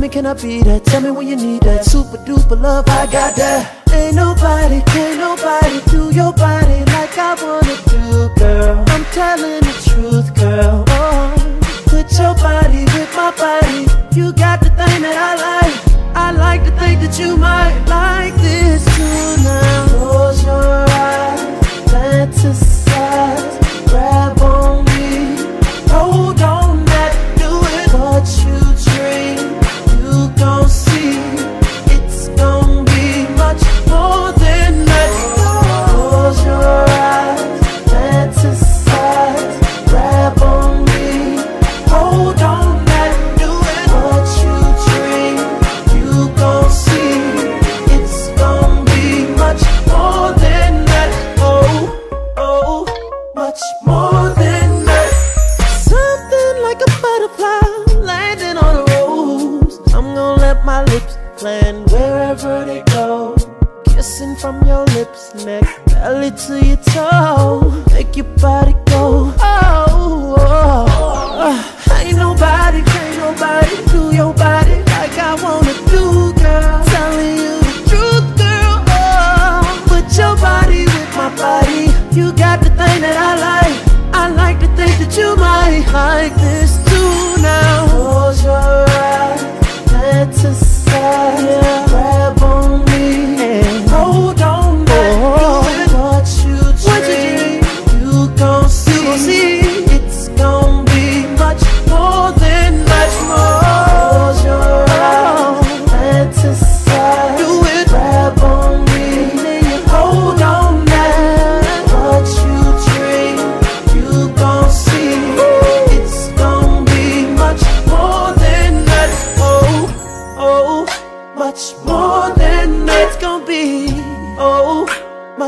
me, can I be that? Tell me when you need that super duper love. I got that. Ain't nobody, can nobody do your body like I wanna do, girl. I'm telling the truth, girl. Oh, put your body with my body. You got the thing that I like. I like to think that you might. flow. Kissing from your lips, neck, belly to your toe. Make your body go.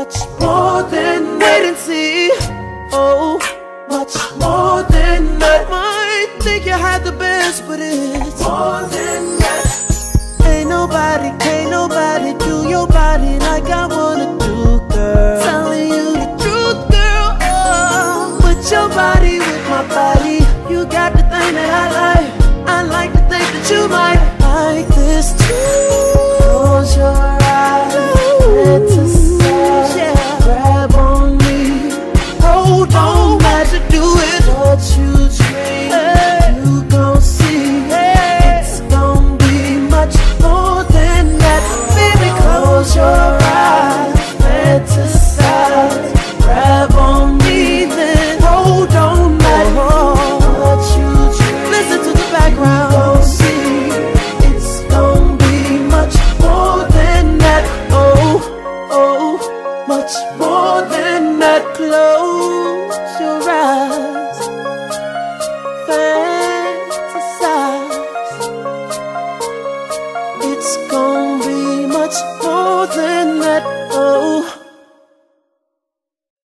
much more than wait and see. Oh, much more than that. I Might think you had the best, but it's more than that. Ain't nobody, ain't nobody do your body like I would. It's gonna be much more than that, oh.